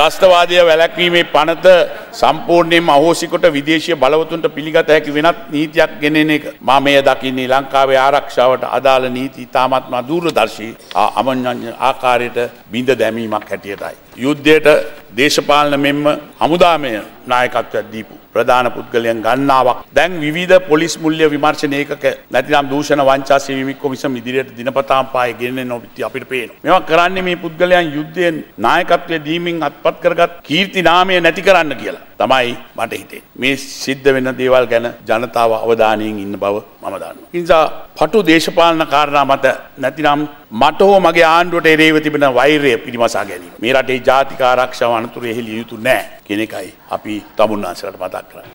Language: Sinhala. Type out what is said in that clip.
ත්‍රස්තවාදය වැළැක්වීමේ පනත සම්පූර්ණයෙන්ම අහෝසිකොට විදේශීය බලවතුන්ට පිළිගත හැකි වෙනත් නීතියක් ගෙනෙන එක මා මේ දකින්නේ ලංකාවේ ආරක්ෂාවට අදාළ නීති ඉතාමත්ම දූරදර්ශී අමඤ්ඤ ආකාරයට බිඳ දැමීමක් හැටියටයි. යුද්ධයට දේශපාලන මෙන්ම හමුදාමය නායකත්වයක් දීපු ප්‍රධාන පුද්ගලයන් ගන්නාවක් දැන් විධ පොලිස් මුල්්‍ය විමර්ශන ඒකක නැතිනම් දූෂණ වංචා සේවිමික් කොමිසම් ඉදිරියට දිනපතාම් පාය ගෙන්න නොවිති අපිට පේන. මෙවා කරන්නේ මේ පුද්ගලයන් යුද්ධයෙන් නායකත්වය දීමින් අත්පත් කරගත් කීර්ති නාමය නැති කරන්න කියලා. තමයි මට හිතේ. මේ සිද්ධ වෙන දේවල් ගැන ජනතාව අවධානයෙන් ඉන්න බව මම දන්න. නිසා පටු දේශපාලන කාරණා මත නැතිනම් මට හෝ මගේ ආණ්ඩුවට එරේව තිබෙන වෛරය පිරිමසා ගැනීම. මේ රටේ ජාතික ආරක්ෂාව අනතුරු එහෙලිය යුතු නෑ කෙනෙකයි අපි තමුන්නාන්සලට මතක් කරන්න.